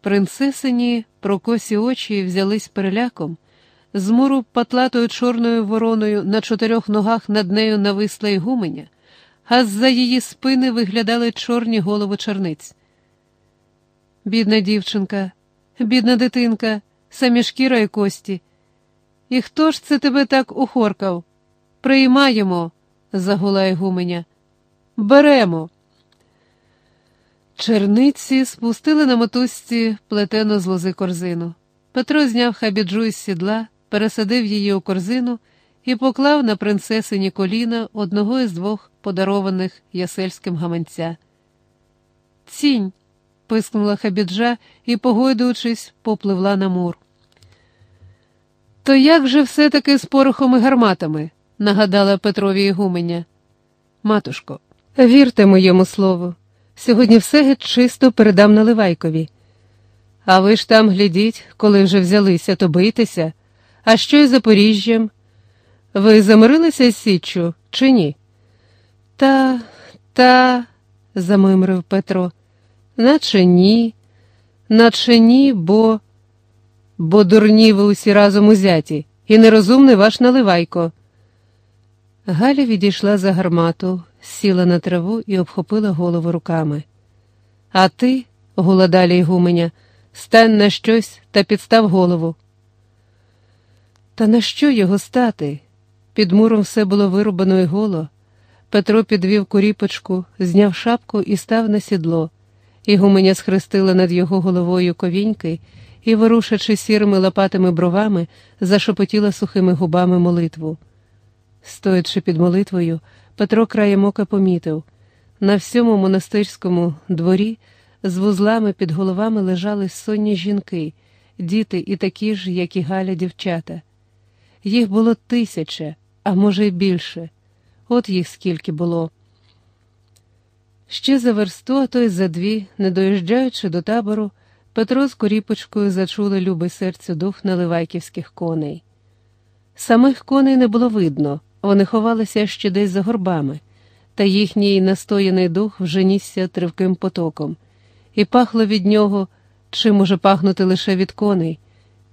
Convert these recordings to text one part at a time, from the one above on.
Принцесині прокосі очі взялись переляком, з муру патлатою чорною вороною на чотирьох ногах над нею нависла ігуменя, а з-за її спини виглядали чорні голови черниць. Бідна дівчинка, бідна дитинка, самі шкіра і кості. І хто ж це тебе так ухоркав? Приймаємо, загула ігуменя. Беремо. Черниці спустили на мотузці плетену з лози корзину. Петро зняв хабіджу із сідла, пересадив її у корзину і поклав на принцесині коліна одного із двох подарованих ясельським гаманця. Цінь. пискнула хабіджа і, погойдуючись, попливла на мур. То як же все таки з порохом і гарматами? нагадала Петрові Ігуменя. Матушко, вірте моєму слову. Сьогодні все геть чисто передам Наливайкові. А ви ж там глядіть, коли вже взялися, то бийтеся. А що із Запоріжжям? Ви замирилися з Січчю чи ні? Та, та, замимрив Петро, наче ні, наче ні, бо. Бо дурні ви усі разом узяті, і нерозумний ваш наливайко. Галя відійшла за гармату, сіла на траву і обхопила голову руками. А ти, гула далі стань на щось та підстав голову. Та на що його стати? Під муром все було вирубано і голо. Петро підвів куріпочку, зняв шапку і став на сідло. Ігуменя схрестила над його головою ковіньки і, ворушачи сірими лопатими бровами, зашепотіла сухими губами молитву. Стоячи під молитвою, Петро краєм ока помітив на всьому монастирському дворі з вузлами під головами лежали сонні жінки, діти і такі ж, як і Галя, дівчата. Їх було тисяча, а може, й більше. От їх скільки було. Ще за версту, а то й за дві, не доїжджаючи до табору, Петро з коріпочкою зачули любий серцю дух наливайківських коней. Самих коней не було видно, вони ховалися ще десь за горбами, та їхній настояний дух вже нісся тривким потоком, і пахло від нього, чи може пахнути лише від коней,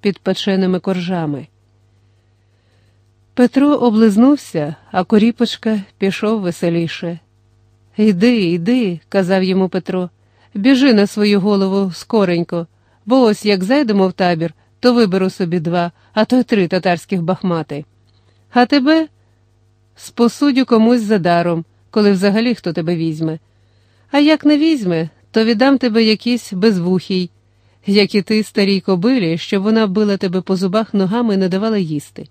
під печеними коржами. Петро облизнувся, а коріпочка пішов веселіше. Йди, йди, казав йому Петро, біжи на свою голову скоренько, бо ось як зайдемо в табір, то виберу собі два, а то й три татарських бахмати. А тебе спосудю комусь за даром, коли взагалі хто тебе візьме. А як не візьме, то віддам тебе якийсь безвухій, як і ти, старій кобилі, щоб вона била тебе по зубах ногами і не давала їсти.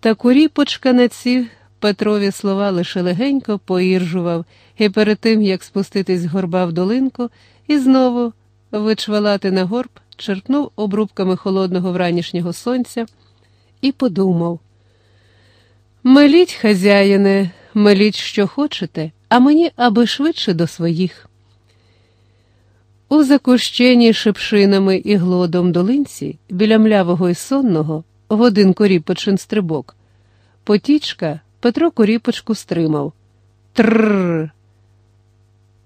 Та куріпочка на ці Петрові слова лише легенько поіржував і перед тим, як спуститись горба в долинку, і знову вичвалати на горб, черпнув обрубками холодного вранішнього сонця і подумав: Меліть, хазяїне, меліть, що хочете, а мені аби швидше до своїх. У закущеній шипшинами і глодом долинці, біля млявого і сонного, в один коріпочин стрибок. Потічка Петро коріпочку стримав. Трррр.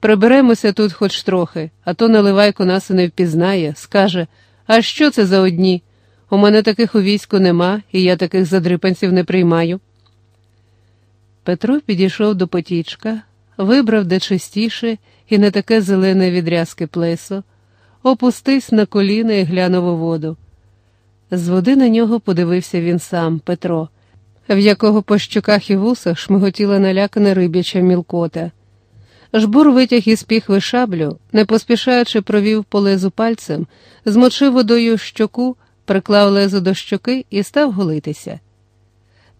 Приберемося тут хоч трохи, а то наливайко нас і не впізнає, скаже, а що це за одні? У мене таких у війську нема, і я таких задрипанців не приймаю. Петро підійшов до потічка, вибрав де чистіше і не таке зелене відрязке плесо, опустився на коліна і глянув у воду. З води на нього подивився він сам, Петро, в якого по щоках і вусах шмиготіла налякана риб'яча мілкота. Жбур витяг із піхви шаблю, не поспішаючи провів по лезу пальцем, змочив водою щоку, приклав лезо до щоки і став голитися.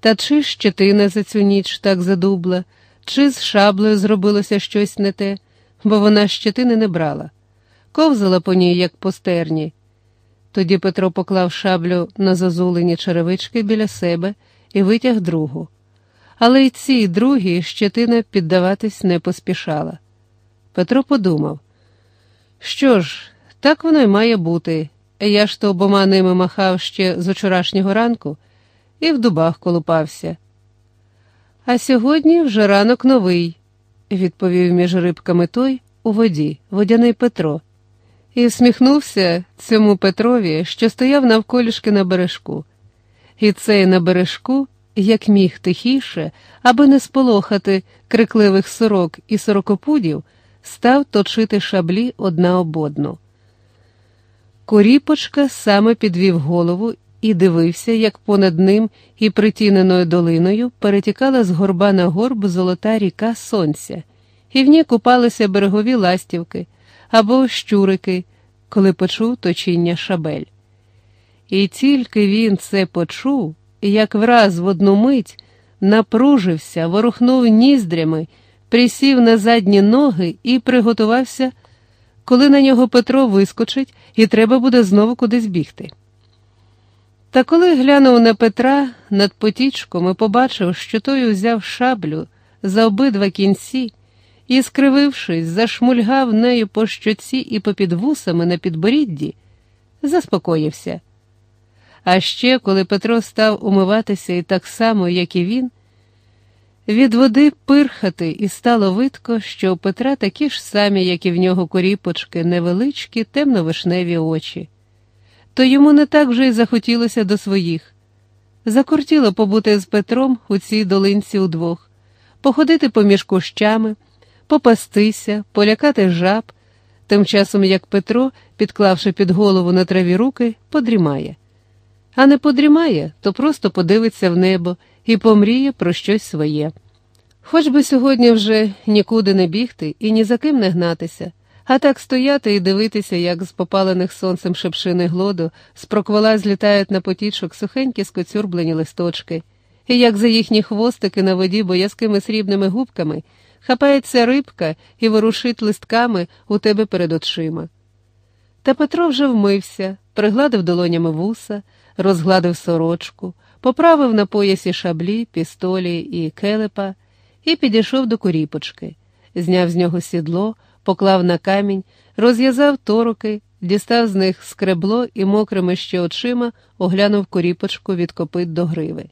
Та чи щетина за цю ніч так задубла, чи з шаблею зробилося щось не те, бо вона щетини не брала, ковзала по ній, як по стерні. Тоді Петро поклав шаблю на зазулені черевички біля себе і витяг другу. Але й цій другій щетина піддаватись не поспішала. Петро подумав, що ж, так воно й має бути. Я ж то обома ними махав ще з вчорашнього ранку і в дубах колупався. А сьогодні вже ранок новий, відповів між рибками той у воді, водяний Петро. і всміхнувся цьому Петрові, що стояв навколішки на бережку. І цей на бережку, як міг тихіше, аби не сполохати крикливих сорок і сорокопудів, став точити шаблі одна об одну. Коріпочка саме підвів голову і дивився, як понад ним і притіненою долиною перетікала з горба на горб золота ріка сонця, і в ній купалися берегові ластівки або щурики, коли почув точіння шабель. І тільки він це почув, як враз в одну мить напружився, ворухнув ніздрями, присів на задні ноги і приготувався, коли на нього Петро вискочить, і треба буде знову кудись бігти. Та коли глянув на Петра над потічком і побачив, що той узяв шаблю за обидва кінці і, скривившись, зашмульгав нею по щоці і попід вусами на підборідді, заспокоївся. А ще, коли Петро став умиватися і так само, як і він, від води пирхати і стало видко, що у Петра такі ж самі, як і в нього коріпочки, невеличкі, темно-вишневі очі. То йому не так вже й захотілося до своїх. Закортіло побути з Петром у цій долинці удвох, походити поміж кущами, попастися, полякати жаб, тим часом як Петро, підклавши під голову на траві руки, подрімає. А не подрімає, то просто подивиться в небо і помріє про щось своє. Хоч би сьогодні вже нікуди не бігти і ні за ким не гнатися, а так стояти і дивитися, як з попалених сонцем шепшини глоду з проквола злітають на потічок сухенькі скоцюрблені листочки, і як за їхні хвостики на воді боязкими срібними губками хапається рибка і ворушить листками у тебе перед очима. Та Петро вже вмився, пригладив долонями вуса, розгладив сорочку, поправив на поясі шаблі, пістолі і келепа і підійшов до коріпочки, зняв з нього сідло, поклав на камінь, розв'язав тороки, дістав з них скребло і мокрими ще очима оглянув коріпочку від копит до гриви.